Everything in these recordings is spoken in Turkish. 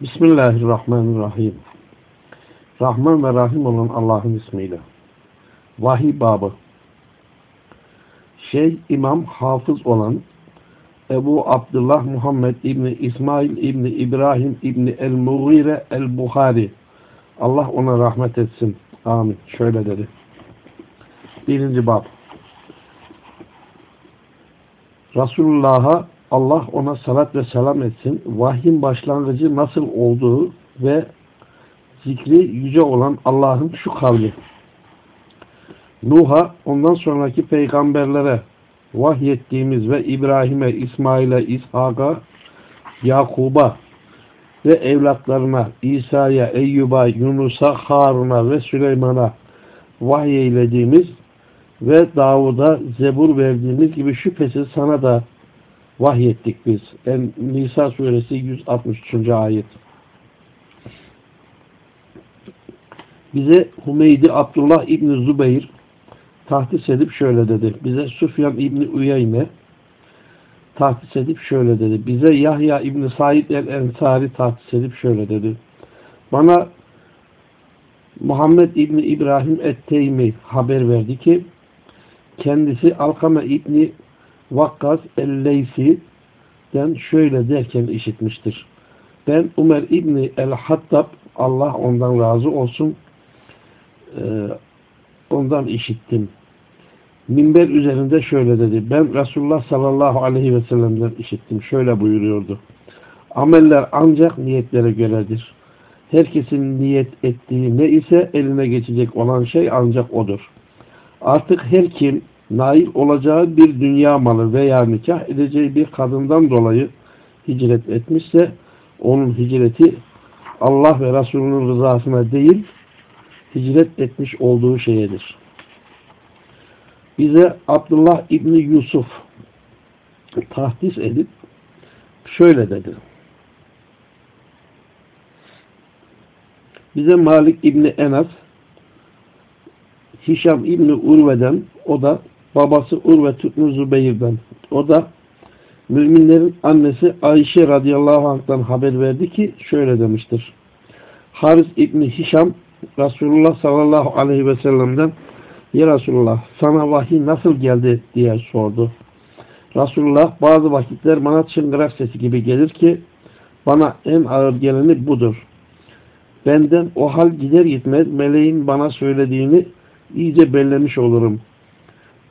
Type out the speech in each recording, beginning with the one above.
Bismillahirrahmanirrahim. Rahman ve Rahim olan Allah'ın ismiyle. Vahiy babı. Şey İmam Hafız olan Ebu Abdullah Muhammed İbni İsmail İbni İbrahim İbni El-Mughire El-Buhari Allah ona rahmet etsin. Amin. Şöyle dedi. Birinci bab. Resulullah'a Allah ona salat ve selam etsin. Vahyin başlangıcı nasıl olduğu ve zikri yüce olan Allah'ın şu kavli. Nuh'a ondan sonraki peygamberlere vahyettiğimiz ve İbrahim'e, İsmail'e, İshak'a, Yakub'a ve evlatlarına İsa'ya, Eyyub'a, Yunus'a, Harun'a ve Süleyman'a vahyeylediğimiz ve Davud'a zebur verdiğimiz gibi şüphesiz sana da vahyettik biz. En Nisa suresi 163. ayet. Bize Hümeydi Abdullah İbni Zubeyr tahdis edip şöyle dedi. Bize Sufyan İbni Uyeyne tahdis edip şöyle dedi. Bize Yahya İbni Said el-Ensari tahdis edip şöyle dedi. Bana Muhammed İbni İbrahim et-Teymi haber verdi ki kendisi Alkame İbni Vakkas el-Leysi'den şöyle derken işitmiştir. Ben Umer İbni el-Hattab Allah ondan razı olsun ondan işittim. Minber üzerinde şöyle dedi. Ben Resulullah sallallahu aleyhi ve sellem'den işittim. Şöyle buyuruyordu. Ameller ancak niyetlere göredir. Herkesin niyet ettiği ne ise eline geçecek olan şey ancak odur. Artık her kim nail olacağı bir dünya malı veya nikah edeceği bir kadından dolayı hicret etmişse onun hicreti Allah ve Resulünün rızasına değil hicret etmiş olduğu şeyedir. Bize Abdullah İbni Yusuf tahdis edip şöyle dedi. Bize Malik İbni Enas Hişam İbni Urve'den o da babası Urve Tübnü Zübeyir'den o da müminlerin annesi Ayşe radıyallahu anh'tan haber verdi ki şöyle demiştir. Haris İbni Hişam Resulullah sallallahu aleyhi ve sellem'den Ya Resulullah sana vahiy nasıl geldi diye sordu. Resulullah bazı vakitler bana çıngırak sesi gibi gelir ki bana en ağır geleni budur. Benden o hal gider gitmez meleğin bana söylediğini iyice bellemiş olurum.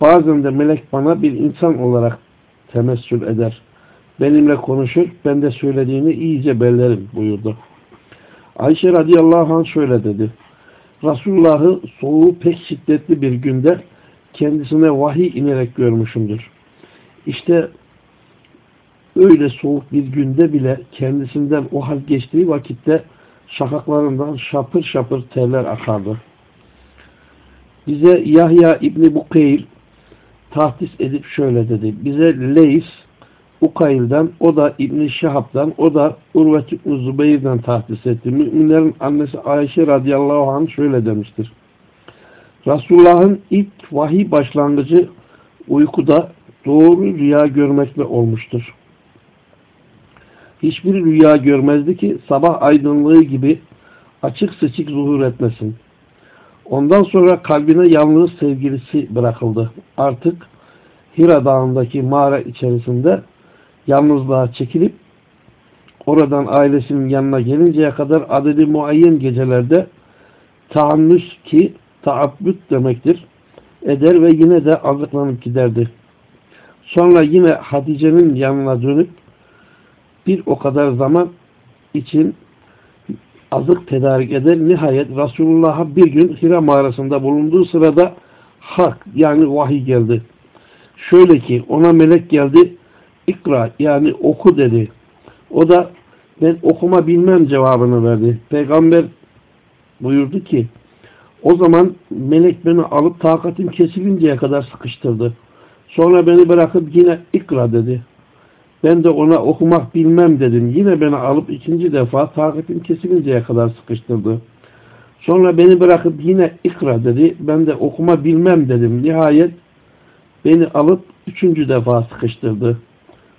Bazen de melek bana bir insan olarak temessül eder. Benimle konuşur, ben de söylediğini iyice bellerim buyurdu. Ayşe radıyallahu anh şöyle dedi. Resulullah'ı soğuğu pek şiddetli bir günde kendisine vahiy inerek görmüşümdür. İşte öyle soğuk bir günde bile kendisinden o hal geçtiği vakitte şakaklarından şapır şapır terler akardı. Bize Yahya İbni Bukeyr tahdis edip şöyle dedi. Bize Leys Ukayl'den, o da İbn-i Şahab'dan, o da Urvet İbn-i Zübeyir'den tahdis etti. Müminlerin annesi Ayşe radıyallahu anh şöyle demiştir. Resulullah'ın ilk vahiy başlangıcı uykuda doğru rüya görmekle olmuştur. Hiçbir rüya görmezdi ki sabah aydınlığı gibi açık seçik zuhur etmesin. Ondan sonra kalbine yalnız sevgilisi bırakıldı. Artık Hira Dağı'ndaki mağara içerisinde yalnızlığa çekilip oradan ailesinin yanına gelinceye kadar adedi muayyen gecelerde taannüs ki taabbüt demektir eder ve yine de azıklanıp giderdi. Sonra yine Hatice'nin yanına dönüp bir o kadar zaman için azık tedarik eder. Nihayet Resulullah'a bir gün Hira mağarasında bulunduğu sırada hak yani vahiy geldi. Şöyle ki ona melek geldi ikra yani oku dedi. O da ben okuma bilmem cevabını verdi. Peygamber buyurdu ki o zaman melek beni alıp takatim kesilinceye kadar sıkıştırdı. Sonra beni bırakıp yine ikra dedi. Ben de ona okumak bilmem dedim. Yine beni alıp ikinci defa takatim kesilinceye kadar sıkıştırdı. Sonra beni bırakıp yine ikra dedi. Ben de okuma bilmem dedim. Nihayet beni alıp üçüncü defa sıkıştırdı.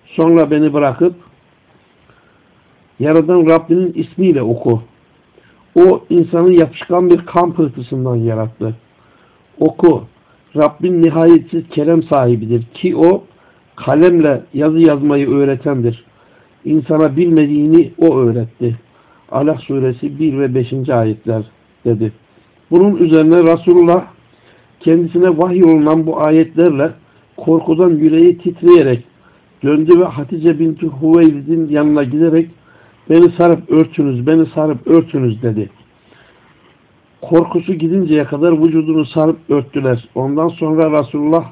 Sonra beni bırakıp Yaradan Rabbinin ismiyle oku. O insanı yapışkan bir kan pıhtısından yarattı. Oku. Rabbin nihayetsiz kerem sahibidir ki o kalemle yazı yazmayı öğretendir. İnsana bilmediğini o öğretti. Alak suresi 1 ve 5. ayetler dedi. Bunun üzerine Resulullah kendisine vahiy olunan bu ayetlerle korkudan yüreği titreyerek döndü ve Hatice binti Huveylid'in yanına giderek beni sarıp örtünüz, beni sarıp örtünüz dedi. Korkusu gidinceye kadar vücudunu sarıp örttüler. Ondan sonra Resulullah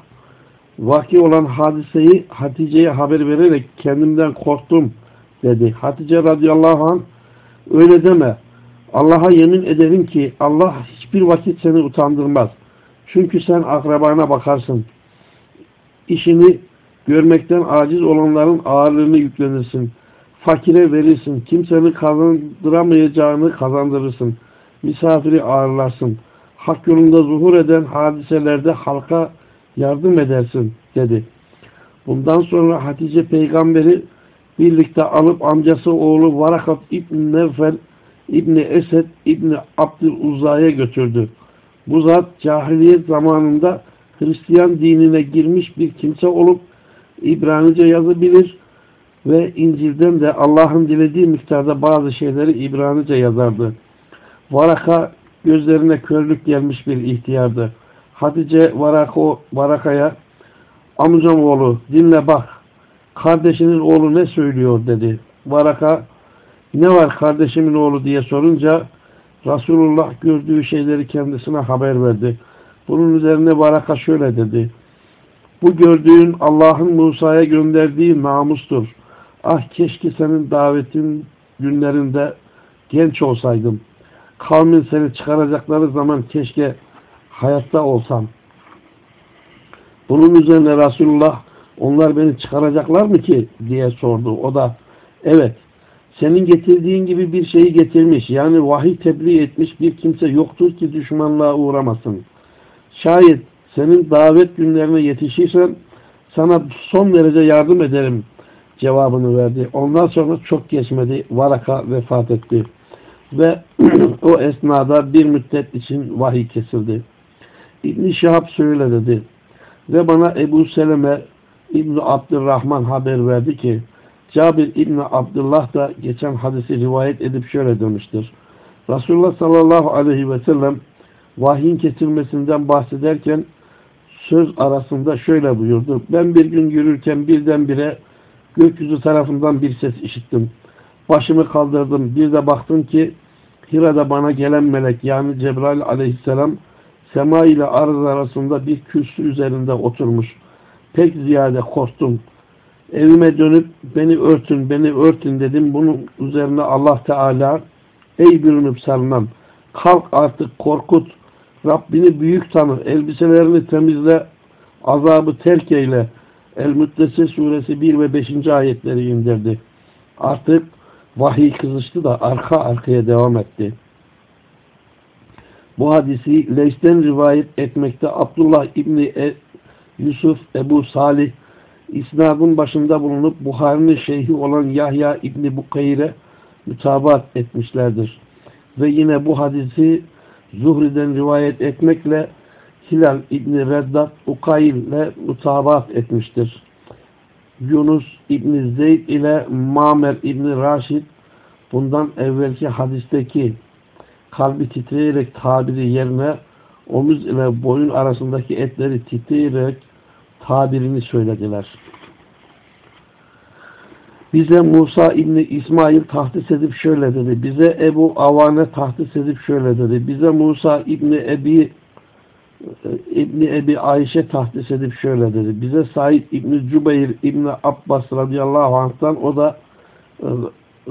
vaki olan hadiseyi Hatice'ye haber vererek kendimden korktum dedi. Hatice radıyallahu anh öyle deme. Allah'a yemin ederim ki Allah hiçbir vakit seni utandırmaz. Çünkü sen akrabana bakarsın. İşini görmekten aciz olanların ağırlığını yüklenirsin. Fakire verirsin. Kimsenin kazandıramayacağını kazandırırsın. Misafiri ağırlarsın. Hak yolunda zuhur eden hadiselerde halka yardım edersin dedi. Bundan sonra Hatice peygamberi birlikte alıp amcası oğlu Varakat İbn Nevfel İbni Esed İbni Abdüluzza'ya götürdü. Bu zat cahiliyet zamanında Hristiyan dinine girmiş bir kimse olup İbranice yazabilir ve İncil'den de Allah'ın dilediği miktarda bazı şeyleri İbranice yazardı. Varaka gözlerine körlük gelmiş bir ihtiyardı. Hatice Varako, Varaka'ya amcam oğlu dinle bak kardeşinin oğlu ne söylüyor dedi. Varaka ne var kardeşimin oğlu diye sorunca Resulullah gördüğü şeyleri kendisine haber verdi. Bunun üzerine Varaka şöyle dedi. Bu gördüğün Allah'ın Musa'ya gönderdiği namustur. Ah keşke senin davetin günlerinde genç olsaydım. Kavmin seni çıkaracakları zaman keşke hayatta olsam. Bunun üzerine Resulullah onlar beni çıkaracaklar mı ki diye sordu. O da evet senin getirdiğin gibi bir şeyi getirmiş yani vahiy tebliğ etmiş bir kimse yoktur ki düşmanlığa uğramasın. Şayet senin davet günlerine yetişirsen sana son derece yardım ederim cevabını verdi. Ondan sonra çok geçmedi. Varaka vefat etti. Ve o esnada bir müddet için vahiy kesildi. İbn-i Şahab şöyle dedi. Ve bana Ebu Seleme İbn-i Abdurrahman haber verdi ki Cabir İbni Abdullah da geçen hadisi rivayet edip şöyle demiştir. Resulullah sallallahu aleyhi ve sellem vahyin kesilmesinden bahsederken söz arasında şöyle buyurdu. Ben bir gün yürürken birdenbire gökyüzü tarafından bir ses işittim. Başımı kaldırdım. Bir de baktım ki Hira'da bana gelen melek yani Cebrail aleyhisselam sema ile arz arasında bir kürsü üzerinde oturmuş. Pek ziyade korktum. Evime dönüp beni örtün, beni örtün dedim. Bunun üzerine Allah Teala ey bürünüp sarınan kalk artık korkut. Rabbini büyük tanı. Elbiselerini temizle. Azabı terk eyle. El-Müddessir suresi 1 ve 5. ayetleri indirdi. Artık vahiy kızıştı da arka arkaya devam etti. Bu hadisi Leys'ten rivayet etmekte Abdullah İbni e Yusuf Ebu Salih isnadın başında bulunup Buhari'nin şeyhi olan Yahya İbni Bukayre mütabat etmişlerdir. Ve yine bu hadisi Zuhri'den rivayet etmekle Hilal İbni Reddat Ukayl ile mutabat etmiştir. Yunus İbni Zeyd ile Mamer İbni Raşid bundan evvelki hadisteki kalbi titreyerek tabiri yerine omuz ile boyun arasındaki etleri titreyerek tabirini söylediler. Bize Musa İbni İsmail tahdis edip şöyle dedi. Bize Ebu Avane tahdis edip şöyle dedi. Bize Musa İbni Ebi İbni Ebi Ayşe tahdis edip şöyle dedi. Bize Said İbni Cübeyr İbni Abbas radıyallahu anh'tan o da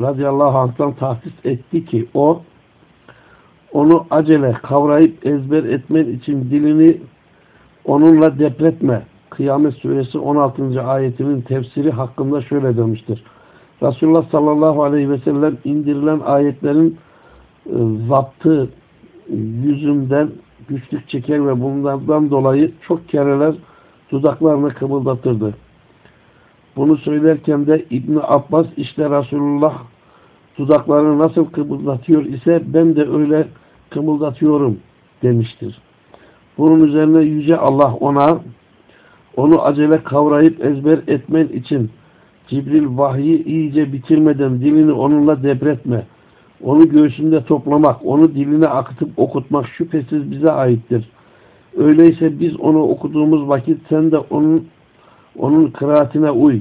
radıyallahu anh'tan tahdis etti ki o onu acele kavrayıp ezber etmen için dilini onunla depretme. Kıyamet suresi 16. ayetinin tefsiri hakkında şöyle demiştir. Resulullah sallallahu aleyhi ve sellem indirilen ayetlerin e, zaptı yüzümden güçlük çeker ve bunlardan dolayı çok kereler dudaklarını kımıldatırdı. Bunu söylerken de İbni Abbas işte Resulullah dudaklarını nasıl kımıldatıyor ise ben de öyle kımıldatıyorum demiştir. Bunun üzerine Yüce Allah ona onu acele kavrayıp ezber etmen için Cibril vahyi iyice bitirmeden dilini onunla debretme. Onu göğsünde toplamak, onu diline akıtıp okutmak şüphesiz bize aittir. Öyleyse biz onu okuduğumuz vakit sen de onun onun kıraatine uy.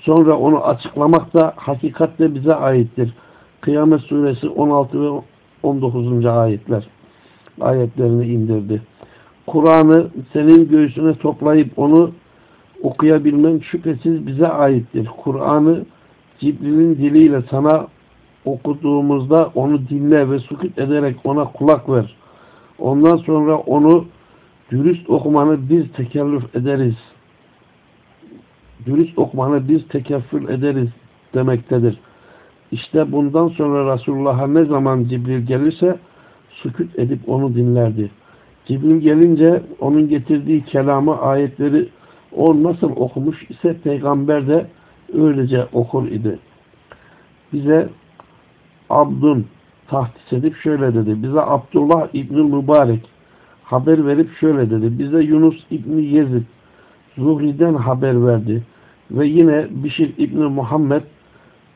Sonra onu açıklamak da hakikatle bize aittir. Kıyamet suresi 16 ve 19. ayetler ayetlerini indirdi. Kur'an'ı senin göğsüne toplayıp onu okuyabilmen şüphesiz bize aittir. Kur'an'ı Cibril'in diliyle sana okuduğumuzda onu dinle ve sukut ederek ona kulak ver. Ondan sonra onu dürüst okumanı biz tekellüf ederiz. Dürüst okumanı biz tekeffül ederiz demektedir. İşte bundan sonra Resulullah'a ne zaman Cibril gelirse sükut edip onu dinlerdi. Cibril gelince onun getirdiği kelamı, ayetleri o nasıl okumuş ise peygamber de öylece okur idi. Bize Abdun tahdis edip şöyle dedi. Bize Abdullah İbnül Mübarek haber verip şöyle dedi. Bize Yunus İbni Yezid Zuhri'den haber verdi. Ve yine Bişir İbni Muhammed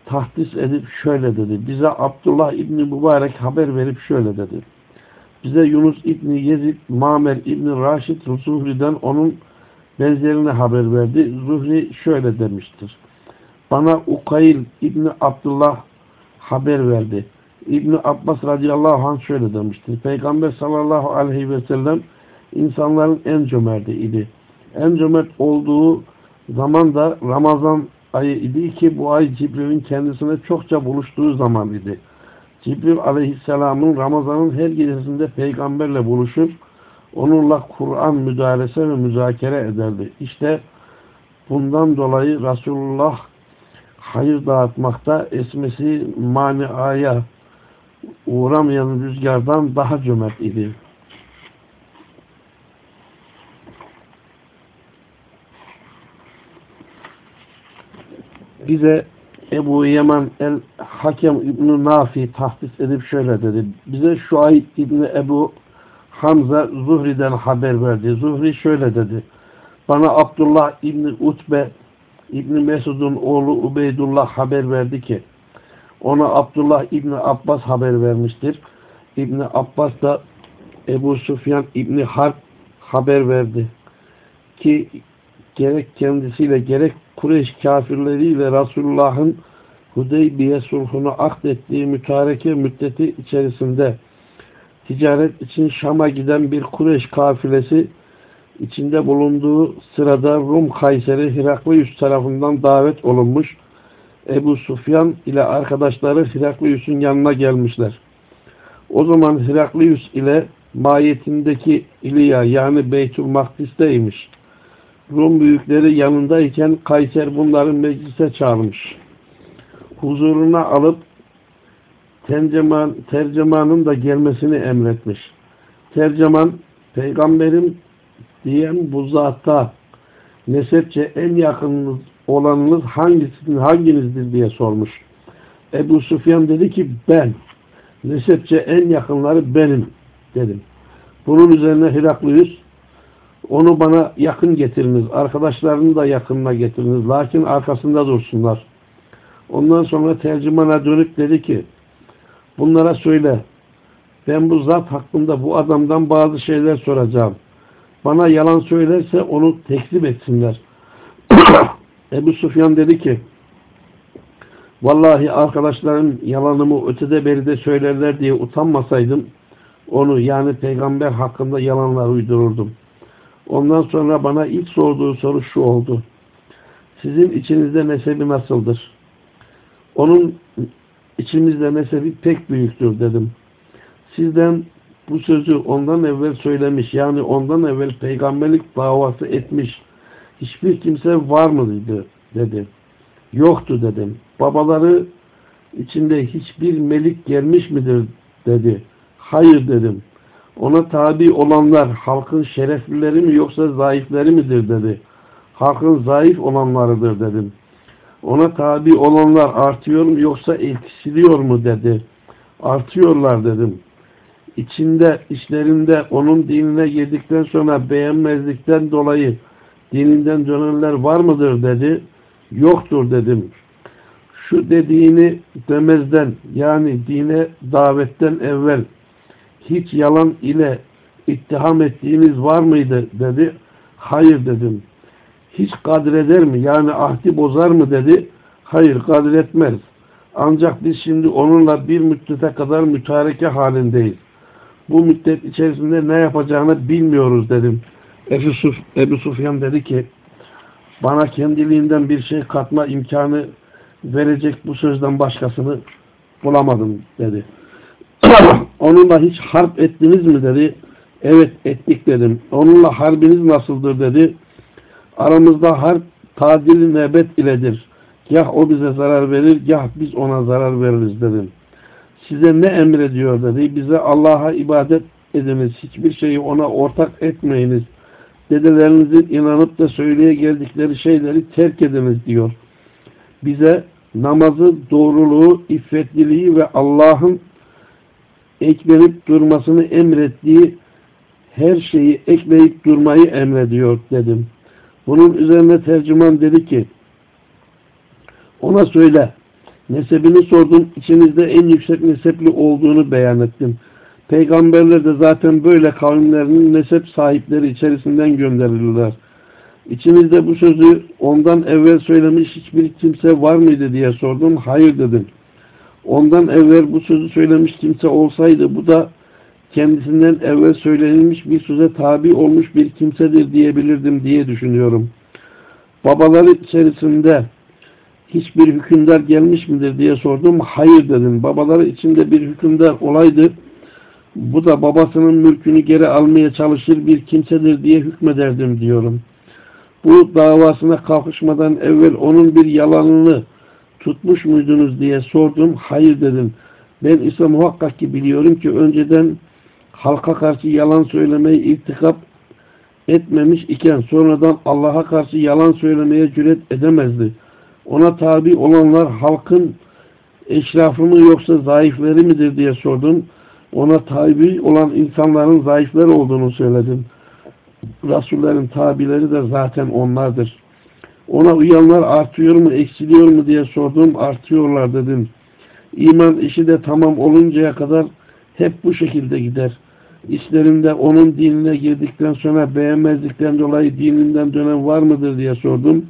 tahdis edip şöyle dedi. Bize Abdullah İbni Mübarek haber verip şöyle dedi. Bize Yunus İbni Yezid, Mamer İbni Raşid Zuhri'den onun benzerine haber verdi. Zuhri şöyle demiştir. Bana Ukayl İbni Abdullah haber verdi. İbni Abbas radıyallahu anh şöyle demiştir. Peygamber sallallahu aleyhi ve sellem insanların en cömerti idi. En cömert olduğu zaman da Ramazan ayı idi ki bu ay Cibril'in kendisine çokça buluştuğu zaman idi. Cibril aleyhisselamın Ramazan'ın her gecesinde peygamberle buluşur, onunla Kur'an müdarese ve müzakere ederdi. İşte bundan dolayı Resulullah hayır dağıtmakta esmesi maniaya uğramayan rüzgardan daha cömert idi. Bize Ebu Yemen el Hakem İbn Nafi tahdis edip şöyle dedi. Bize Şuayb İbni Ebu Hamza Zuhri'den haber verdi. Zuhri şöyle dedi. Bana Abdullah İbni Utbe İbni Mesud'un oğlu Ubeydullah haber verdi ki ona Abdullah İbni Abbas haber vermiştir. İbni Abbas da Ebu Sufyan İbni Harp haber verdi. Ki gerek kendisiyle gerek Kureyş kafirleriyle Resulullah'ın Hudeybiye sulhunu akdettiği mütareke müddeti içerisinde ticaret için Şam'a giden bir Kureyş kafilesi içinde bulunduğu sırada Rum Kayseri Heraklius tarafından davet olunmuş Ebu Sufyan ile arkadaşları Heraklius'un yanına gelmişler. O zaman Heraklius ile mahiyetindeki İlya yani Beytül Makdis'teymiş. Rum büyükleri yanındayken Kayser bunların meclise çağırmış. Huzuruna alıp tercüman, tercümanın da gelmesini emretmiş. Tercüman peygamberim diyen bu zatta nesepçe en yakınınız olanınız hangisinin hanginizdir diye sormuş. Ebu Sufyan dedi ki ben. Nesepçe en yakınları benim dedim. Bunun üzerine Heraklius onu bana yakın getiriniz. Arkadaşlarını da yakınına getiriniz. Lakin arkasında dursunlar. Ondan sonra tercümana dönüp dedi ki bunlara söyle ben bu zat hakkında bu adamdan bazı şeyler soracağım. Bana yalan söylerse onu tekzip etsinler. Ebu Sufyan dedi ki Vallahi arkadaşlarım yalanımı ötede beride söylerler diye utanmasaydım onu yani peygamber hakkında yalanlar uydururdum. Ondan sonra bana ilk sorduğu soru şu oldu. Sizin içinizde nesebi nasıldır? Onun içimizde nesebi pek büyüktür dedim. Sizden bu sözü ondan evvel söylemiş yani ondan evvel peygamberlik davası etmiş hiçbir kimse var mıydı dedi. Yoktu dedim. Babaları içinde hiçbir melik gelmiş midir dedi. Hayır dedim. Ona tabi olanlar halkın şereflileri mi yoksa zayıfleri midir dedi. Halkın zayıf olanlarıdır dedim. Ona tabi olanlar artıyor mu yoksa eksiliyor mu dedi. Artıyorlar dedim. İçinde, işlerinde onun dinine girdikten sonra beğenmezlikten dolayı dininden dönenler var mıdır dedi. Yoktur dedim. Şu dediğini demezden yani dine davetten evvel hiç yalan ile ittiham ettiğiniz var mıydı dedi. Hayır dedim. Hiç kadreder mi? Yani ahdi bozar mı dedi. Hayır kadretmez. Ancak biz şimdi onunla bir müddete kadar mütareke halindeyiz. Bu müddet içerisinde ne yapacağını bilmiyoruz dedim. Ebu, Suf, Ebu Sufyan dedi ki bana kendiliğinden bir şey katma imkanı verecek bu sözden başkasını bulamadım dedi. Onunla hiç harp ettiniz mi dedi. Evet ettik dedim. Onunla harbiniz nasıldır dedi. Aramızda harp tadil nebet iledir. Gah o bize zarar verir, gah biz ona zarar veririz dedim. Size ne emrediyor dedi. Bize Allah'a ibadet ediniz. Hiçbir şeyi ona ortak etmeyiniz. Dedelerinizin inanıp da söyleye geldikleri şeyleri terk ediniz diyor. Bize namazı, doğruluğu, iffetliliği ve Allah'ın eklenip durmasını emrettiği her şeyi ekleyip durmayı emrediyor dedim. Bunun üzerine tercüman dedi ki ona söyle nesebini sordum içinizde en yüksek nesepli olduğunu beyan ettim. Peygamberler de zaten böyle kavimlerinin nesep sahipleri içerisinden gönderilirler. İçinizde bu sözü ondan evvel söylemiş hiçbir kimse var mıydı diye sordum. Hayır dedim. Ondan evvel bu sözü söylemiş kimse olsaydı bu da kendisinden evvel söylenilmiş bir söze tabi olmuş bir kimsedir diyebilirdim diye düşünüyorum. Babaları içerisinde hiçbir hükümdar gelmiş midir diye sordum. Hayır dedim. Babaları içinde bir hükümdar olaydı. Bu da babasının mülkünü geri almaya çalışır bir kimsedir diye hükmederdim diyorum. Bu davasına kalkışmadan evvel onun bir yalanını tutmuş muydunuz diye sordum. Hayır dedim. Ben ise muhakkak ki biliyorum ki önceden halka karşı yalan söylemeyi irtikap etmemiş iken sonradan Allah'a karşı yalan söylemeye cüret edemezdi. Ona tabi olanlar halkın eşrafı mı yoksa zayıfları midir diye sordum. Ona tabi olan insanların zayıflar olduğunu söyledim. Rasullerin tabileri de zaten onlardır. Ona uyanlar artıyor mu, eksiliyor mu diye sordum. Artıyorlar dedim. İman işi de tamam oluncaya kadar hep bu şekilde gider. İşlerinde onun dinine girdikten sonra beğenmezlikten dolayı dininden dönen var mıdır diye sordum.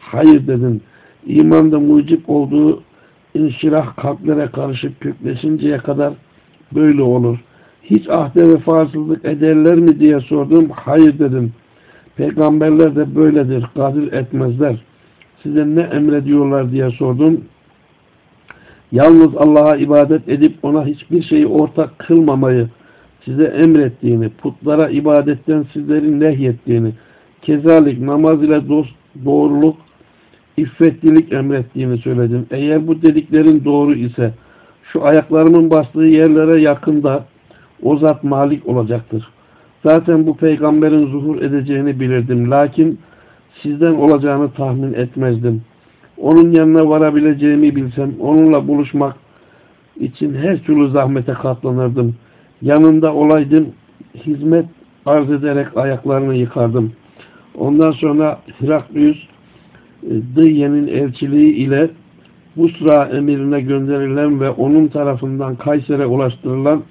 Hayır dedim. İmanda mucip olduğu inşirah kalplere karışıp kökleşinceye kadar böyle olur. Hiç ahde vefasızlık ederler mi diye sordum. Hayır dedim. Peygamberler de böyledir. Kadir etmezler. Size ne emrediyorlar diye sordum. Yalnız Allah'a ibadet edip ona hiçbir şeyi ortak kılmamayı size emrettiğini, putlara ibadetten sizlerin nehyettiğini, kezalik namaz ile dost, doğruluk, iffetlilik emrettiğini söyledim. Eğer bu dediklerin doğru ise şu ayaklarımın bastığı yerlere yakında o zat malik olacaktır. Zaten bu peygamberin zuhur edeceğini bilirdim. Lakin sizden olacağını tahmin etmezdim. Onun yanına varabileceğimi bilsem onunla buluşmak için her türlü zahmete katlanırdım. Yanında olaydım hizmet arz ederek ayaklarını yıkardım. Ondan sonra Heraklius e, Dıye'nin elçiliği ile Busra emirine gönderilen ve onun tarafından Kayser'e ulaştırılan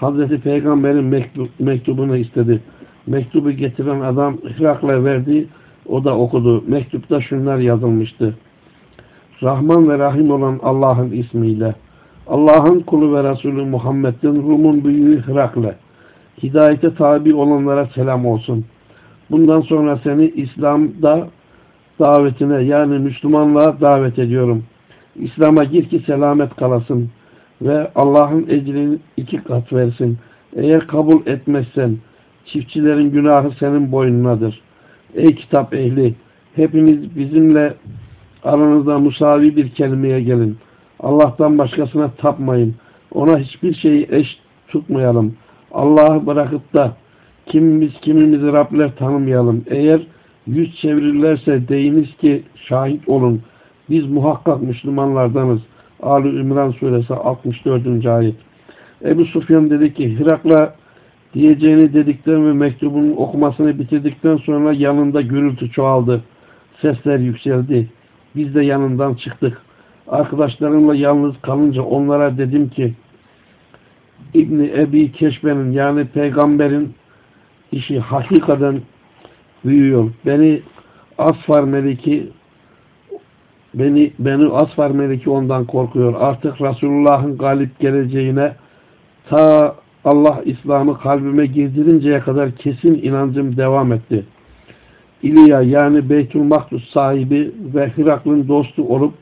Hazreti Peygamber'in mektubunu istedi. Mektubu getiren adam Hirak'la verdi. O da okudu. Mektupta şunlar yazılmıştı. Rahman ve Rahim olan Allah'ın ismiyle. Allah'ın kulu ve Resulü Muhammed'in Rum'un büyüğü Hirak'le. Hidayete tabi olanlara selam olsun. Bundan sonra seni İslam'da davetine yani Müslümanlığa davet ediyorum. İslam'a gir ki selamet kalasın ve Allah'ın ecrini iki kat versin. Eğer kabul etmezsen çiftçilerin günahı senin boynunadır. Ey kitap ehli hepiniz bizimle aranızda musavi bir kelimeye gelin. Allah'tan başkasına tapmayın. Ona hiçbir şeyi eş tutmayalım. Allah'ı bırakıp da kimimiz kimimizi Rabler tanımayalım. Eğer yüz çevirirlerse deyiniz ki şahit olun. Biz muhakkak Müslümanlardanız. Ali İmran suresi 64. ayet. Ebu Sufyan dedi ki Hirak'la diyeceğini dedikten ve mektubun okumasını bitirdikten sonra yanında gürültü çoğaldı. Sesler yükseldi. Biz de yanından çıktık. Arkadaşlarımla yalnız kalınca onlara dedim ki İbni Ebi Keşbe'nin yani peygamberin işi hakikaten büyüyor. Beni Asfar Meliki beni beni Asfar Meliki ondan korkuyor. Artık Resulullah'ın galip geleceğine ta Allah İslam'ı kalbime girdirinceye kadar kesin inancım devam etti. İlya yani Beytül Mahdus sahibi ve Hirakl'ın dostu olup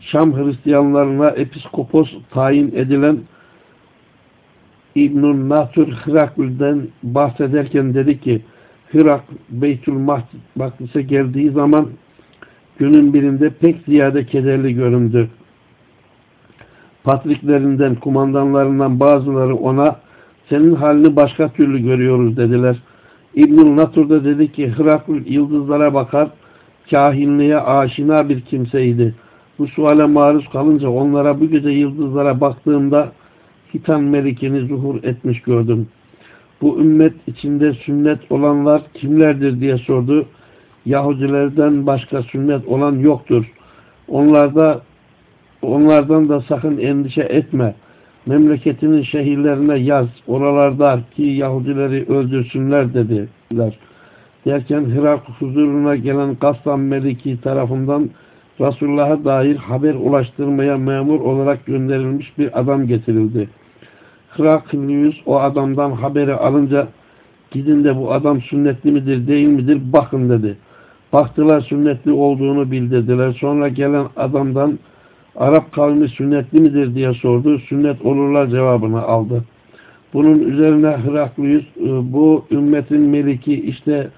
Şam Hristiyanlarına episkopos tayin edilen İbn-i Natur Hirakl'den bahsederken dedi ki Hirak Beytül Mahdis'e geldiği zaman günün birinde pek ziyade kederli göründü. Patriklerinden, kumandanlarından bazıları ona senin halini başka türlü görüyoruz dediler. İbnül Natur da dedi ki Hırakl yıldızlara bakar, kahinliğe aşina bir kimseydi. Bu suale maruz kalınca onlara bu gece yıldızlara baktığımda Hitan melikini zuhur etmiş gördüm. Bu ümmet içinde sünnet olanlar kimlerdir diye sordu. Yahudilerden başka sünnet olan yoktur. Onlarda onlardan da sakın endişe etme. Memleketinin şehirlerine yaz. Oralarda ki Yahudileri öldürsünler dediler. Derken Hirak huzuruna gelen Kastan Meliki tarafından Resulullah'a dair haber ulaştırmaya memur olarak gönderilmiş bir adam getirildi. Hıraklius o adamdan haberi alınca gidin de bu adam sünnetli midir değil midir bakın dedi. Baktılar sünnetli olduğunu bildirdiler. Sonra gelen adamdan Arap kavmi sünnetli midir diye sordu. Sünnet olurlar cevabını aldı. Bunun üzerine Hıraklius e, bu ümmetin meliki işte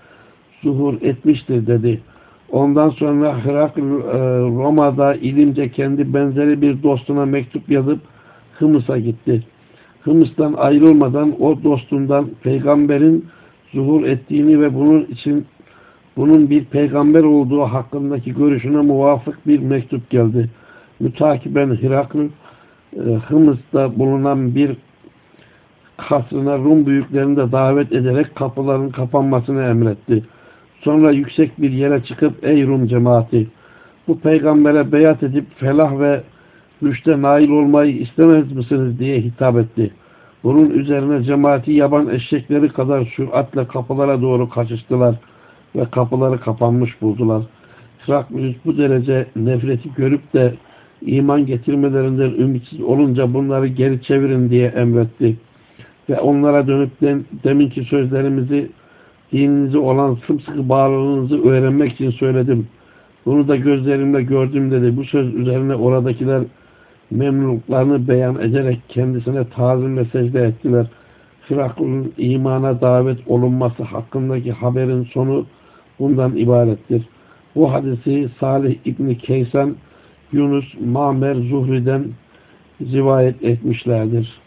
zuhur etmiştir dedi. Ondan sonra Hırakl e, Roma'da ilimce kendi benzeri bir dostuna mektup yazıp Hımıs'a gitti. Hımıs'tan ayrılmadan o dostundan peygamberin zuhur ettiğini ve bunun için bunun bir peygamber olduğu hakkındaki görüşüne muvafık bir mektup geldi. Mütakiben Hirakl e, bulunan bir kasrına Rum büyüklerini de davet ederek kapıların kapanmasını emretti. Sonra yüksek bir yere çıkıp ey Rum cemaati bu peygambere beyat edip felah ve rüşte nail olmayı istemez misiniz diye hitap etti. Bunun üzerine cemaati yaban eşekleri kadar süratle kapılara doğru kaçıştılar ve kapıları kapanmış buldular. Hıraklius bu derece nefreti görüp de iman getirmelerinden ümitsiz olunca bunları geri çevirin diye emretti. Ve onlara dönüp deminki sözlerimizi dininize olan sımsıkı bağlılığınızı öğrenmek için söyledim. Bunu da gözlerimle gördüm dedi. Bu söz üzerine oradakiler memnunluklarını beyan ederek kendisine tazim ve secde ettiler. Hırakl'ın imana davet olunması hakkındaki haberin sonu bundan ibarettir. Bu hadisi Salih İbni Keysan, Yunus, Mamer, Zuhri'den rivayet etmişlerdir.